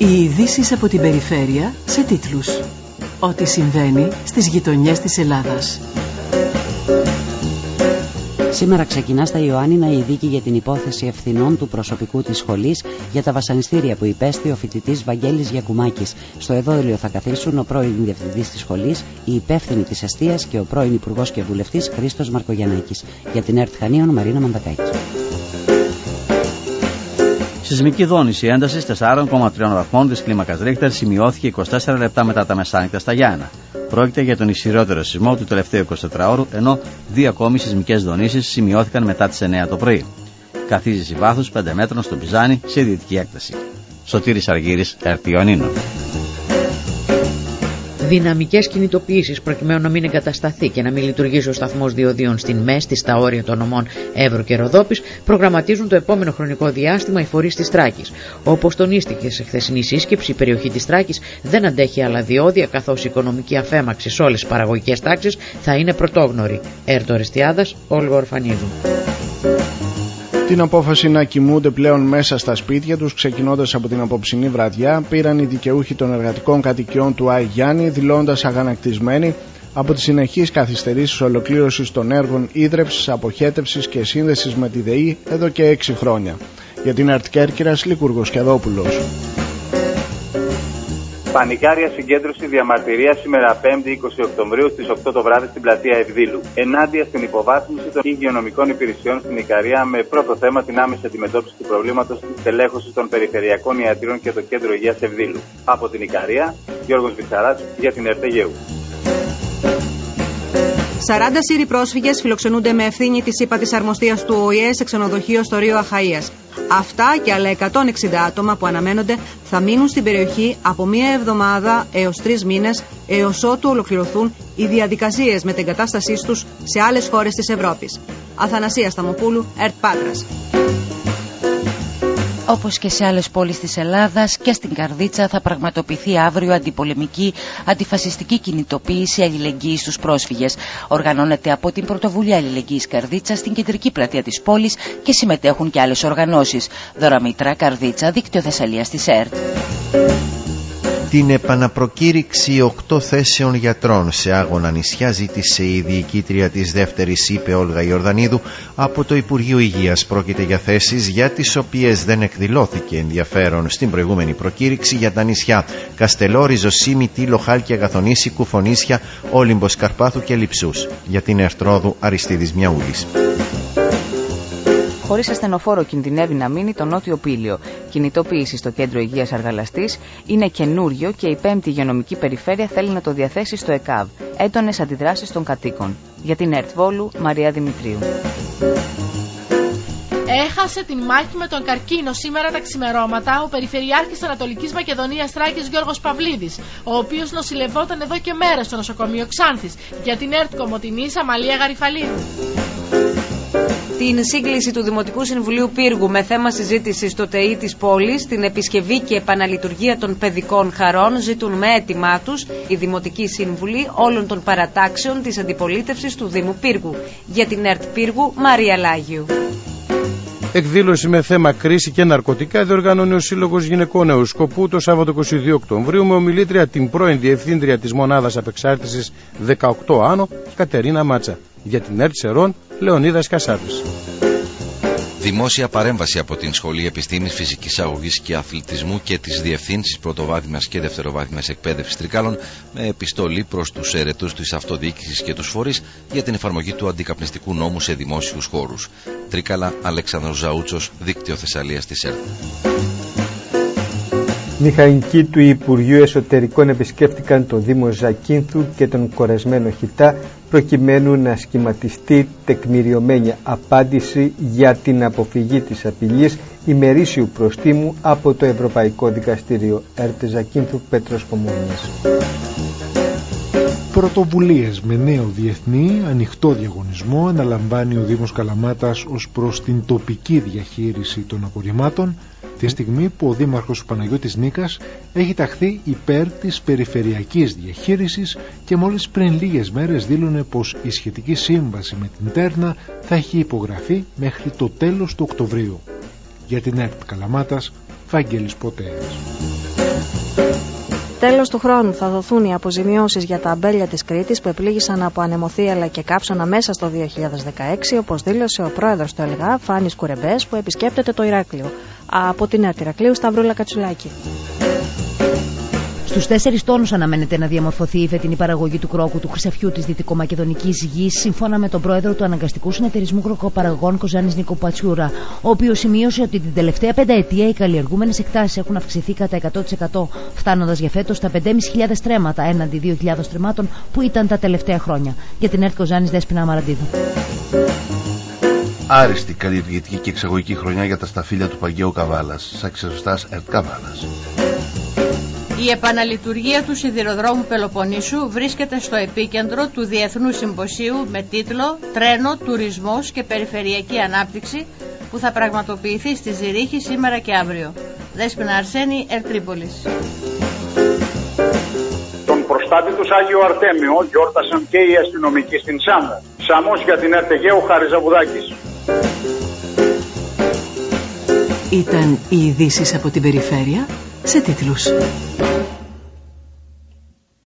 Οι ειδήσεις από την περιφέρεια σε τίτλους. Ό,τι συμβαίνει στις γειτονιές της Ελλάδας. Σήμερα ξεκινά στα Ιωάννινα η δίκη για την υπόθεση ευθυνών του προσωπικού της σχολής για τα βασανιστήρια που υπέστη ο φοιτητής Βαγγέλης Γιακουμάκης. Στο εδόλιο θα καθίσουν ο πρώην διευθυντής της σχολής, η υπεύθυνη της αστεία και ο πρώην υπουργός και βουλευτής Χρήστος Μαρκογιανάκη. Για την ΕΡΤ Χανίων Μαρίνα Μαντακάκη. Σεισμική δόνηση ένταση 4,3 βαθμών της κλίμακας Ρίχτερ σημειώθηκε 24 λεπτά μετά τα μεσάνυχτα στα Γιάννα. Πρόκειται για τον ισχυρότερο σεισμό του τελευταίου 24 ώρου, ενώ δύο ακόμη σεισμικές δονήσεις σημειώθηκαν μετά τις 9 το πρωί. Καθίζει σε βάθος 5 μέτρων στο Πιζάνι σε ιδιωτική έκταση. Σωτήρης Αργύρης, Ερτιονίνο δυναμικές κινητοποιήσεις προκειμένου να μην εγκατασταθεί και να μην λειτουργήσει ο σταθμός διοδίων στην ΜΕΣΤΗ στα όρια των νομών Εύρω και Ροδόπης προγραμματίζουν το επόμενο χρονικό διάστημα οι φορείς της Τράκης. Όπως τονίστηκε σε χθεσινή σύσκεψη, η περιοχή της Τράκης δεν αντέχει άλλα διόδια καθώς η οικονομική αφέμαξη σε όλες τις παραγωγικές τάξεις θα είναι πρωτόγνωρη. Έρτο Ρεστιάδας, Όλγο Ορφανίδου την απόφαση να κοιμούνται πλέον μέσα στα σπίτια τους ξεκινώντας από την απόψινή βραδιά πήραν οι δικαιούχοι των εργατικών κατοικιών του Άι Γιάννη δηλώντας αγανακτισμένοι από τις συνεχείς καθυστερήσεις ολοκλήρωσης των έργων ίδρευσης, αποχέτευσης και σύνδεσης με τη ΔΕΗ εδώ και έξι χρόνια. Για την Αρτ Κέρκυρας, Λίκουργος Κεδόπουλος. Πανικάρια συγκέντρωση διαμαρτυρία σήμερα 5η 20 Οκτωβρίου στις 8 το βράδυ στην πλατεία Ευδήλου. Ενάντια στην υποβάθμιση των υγειονομικών υπηρεσιών στην Ικαρία με πρώτο θέμα την άμεση αντιμετώπιση του προβλήματος της τελέχωση των περιφερειακών ιατρών και το κέντρο υγείας Ευδήλου. Από την Ικαρία, Γιώργος Βιτσαρά για την ΕΡΤΕΓΕΟΥ. 40 Σύριοι πρόσφυγες φιλοξενούνται με ευθύνη τη ΥΠΑ της Αρμοστίας του ΟΗΕ σε ξενοδοχείο στο Ρίο Αχαία. Αυτά και άλλα 160 άτομα που αναμένονται θα μείνουν στην περιοχή από μία εβδομάδα έως τρεις μήνες έως ότου ολοκληρωθούν οι διαδικασίες με την κατάστασή τους σε άλλες χώρες της Ευρώπης. Αθανασίας Σταμοπούλου, ΕΡΤ Πάτρας. Όπως και σε άλλες πόλεις της Ελλάδας και στην Καρδίτσα θα πραγματοποιηθεί αύριο αντιπολεμική αντιφασιστική κινητοποίηση αλληλεγγύης στους πρόσφυγες. Οργανώνεται από την Πρωτοβουλία Αλληλεγγύης Καρδίτσας στην κεντρική πλατεία της πόλης και συμμετέχουν και άλλες οργανώσεις. Δωραμήτρα Καρδίτσα, δίκτυο Θεσσαλίας της ΕΡΤ την επαναπροκήρυξη οκτώ θέσεων γιατρών σε άγωνα νησιά ζήτησε η διοικήτρια της δεύτερης είπε Όλγα Ιορδανίδου από το Υπουργείο Υγείας πρόκειται για θέσεις για τις οποίες δεν εκδηλώθηκε ενδιαφέρον στην προηγούμενη προκήρυξη για τα νησιά Καστελόρι, Ζωσίμη, Τίλο, Χάλκια, Γαθονήσι, Κουφονίσια, Όλυμπος Καρπάθου και Λιψούς για την Ερτρόδου Αριστίδης Μιαούλης. Χωρίς ασθενοφόρο κινδυνεύει να μείνει το νότιο πύλιο. Κινητοποίηση στο κέντρο υγείας Αργαλαστής είναι καινούριο και η πέμπτη υγειονομική περιφέρεια θέλει να το διαθέσει στο ΕΚΑΒ. Έντονες αντιδράσεις των κατοίκων. Για την ΕΡΤ Βόλου, Μαρία Δημητρίου. Έχασε την μάχη με τον καρκίνο σήμερα τα ξημερώματα ο Περιφερειάρχης Ανατολικής Μακεδονίας Τράκης Γιώργος Παυλίδης, ο οποίος νοσηλευόταν εδώ και μέρες στο νοσοκομείο Ξάνθης για την ΕΡΤ Κομωτινής Αμαλία Γαριφαλίδου την σύγκληση του Δημοτικού Συμβουλίου Πύργου με θέμα συζήτηση στο ΤΕΗ της πόλης, την επισκευή και επαναλειτουργία των παιδικών χαρών, ζητούν με έτοιμά τους η Δημοτική Σύμβουλη όλων των παρατάξεων της αντιπολίτευσης του Δήμου Πύργου. Για την ΕΡΤ Πύργου, Μαρία Λάγιου. Εκδήλωση με θέμα κρίση και ναρκωτικά διοργανώνει ο Σύλλογος Γυναικών Νέου Σκοπού το Σάββατο 22 Οκτωβρίου με ομιλήτρια την πρώην Διευθύντρια της Μονάδας Απεξάρτησης 18 Άνω, Κατερίνα Μάτσα. Για την ΕΡΤ Σερών, Λεωνίδας Κασάτης. Δημόσια παρέμβαση από την Σχολή Επιστήμης Φυσικής Αγωγής και Αθλητισμού και της Διευθύνσης Πρωτοβάθμιας και Δευτεροβάθμιας Εκπαίδευσης Τρικάλων με επιστολή προς τους αιρετούς της αυτοδιοίκησης και τους φορείς για την εφαρμογή του αντικαπνιστικού νόμου σε δημόσιους χώρους. Τρίκαλα Αλέξανδρος Ζαούτσος, Δίκτυο Θεσσαλίας της ΕΡΤ. Μηχανικοί του Υπουργείου Εσωτερικών επισκέφτηκαν το Δήμο Ζακίνθου και τον κορεσμένο Χιτά προκειμένου να σχηματιστεί τεκμηριωμένη απάντηση για την αποφυγή της απειλής ημερήσιου προστίμου από το Ευρωπαϊκό Δικαστήριο Έρτε Ζακίνθου Πέτρος Κομούνης. Πρωτοβουλίες με νέο διεθνή ανοιχτό διαγωνισμό αναλαμβάνει ο Δήμος Καλαμάτας ως προς την τοπική διαχείριση των απορριμμάτων τη στιγμή που ο Δήμαρχος Παναγιώτης Νίκας έχει ταχθεί υπέρ της περιφερειακής διαχείρισης και μόλις πριν λίγες μέρες δήλωνε πως η σχετική σύμβαση με την Τέρνα θα έχει υπογραφεί μέχρι το τέλος του Οκτωβρίου. Για την ΕΡΤ Καλαμάτας, Βαγγέλης Ποτέας. Τέλος του χρόνου θα δοθούν οι αποζημιώσεις για τα αμπέλια της Κρήτης που επλήγησαν από ανεμοθύελα και κάψωνα μέσα στο 2016, όπως δήλωσε ο πρόεδρος του ΕΛΓΑ, Φάνης Κουρεμπές, που επισκέπτεται το Ηράκλειο. Από την Νέα Ηρακλείου, Σταυρούλα Κατσουλάκη. Στους 4 τόνους αναμένεται να διαμορφωθεί η φετινή παραγωγή του κρόκου του χρυσαφιού της δυτικομακεδονικής γης, σύμφωνα με τον πρόεδρο του Αναγκαστικού Συνεταιρισμού Κροκοπαραγωγών Κοζάνης Νίκο Πατσούρα, ο οποίος σημείωσε ότι την τελευταία πενταετία οι καλλιεργούμενες εκτάσεις έχουν αυξηθεί κατά 100%, φτάνοντας για φέτος στα 5.500 τρέματα έναντι 2.000 τρεμάτων που ήταν τα τελευταία χρόνια. Για την ΕΡΤ Κοζάνης Δέσπινα Μαραντίδου. Άριστη καλλιεργητική και εξαγωγική χρονιά για τα σταφύλια του Παγκαίου Καβάλας. Σαξιζωστά ΕΡΤ Καβάλας. Η επαναλειτουργία του σιδηροδρόμου Πελοποννήσου βρίσκεται στο επίκεντρο του Διεθνούς Συμποσίου με τίτλο «Τρένο, Τουρισμός και Περιφερειακή Ανάπτυξη» που θα πραγματοποιηθεί στη Ζηρίχη σήμερα και αύριο. Δέσποινα Αρσένη, Ερτρίπολης. Τον προστάτη του Άγιο Αρτέμιο γιόρτασαν και οι αστυνομικοί στην Σάμο. Σαμός για την Ερτεγέου Χαριζαβουδάκης. Ήταν οι ειδήσεις από την περιφέρεια σε τίτλους.